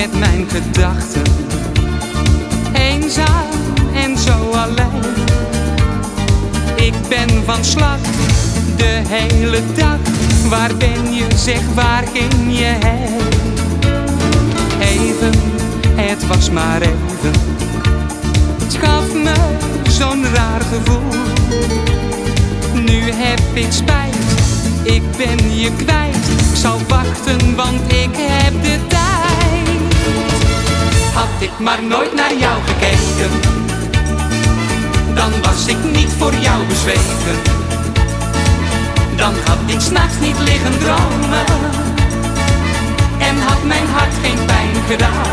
met mijn gedachten. Eenzaam en zo alleen. Ik ben van slag de hele dag. Waar ben je, zeg waar ging je heen? Even, het was maar even. Het gaf me zo'n raar gevoel. Nu heb ik spijt, ik ben je kwijt. Ik zal wachten, want ik heb. Had ik maar nooit naar jou gekeken, dan was ik niet voor jou bezweken. Dan had ik s'nachts niet liggen dromen en had mijn hart geen pijn gedaan.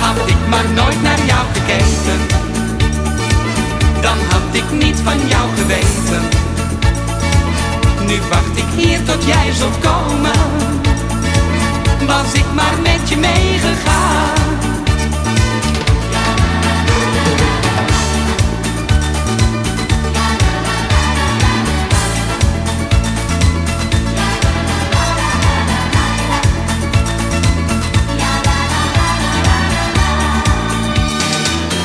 Had ik maar nooit naar jou gekeken, dan had ik niet van jou geweten. Nu wacht ik hier tot jij zult komen,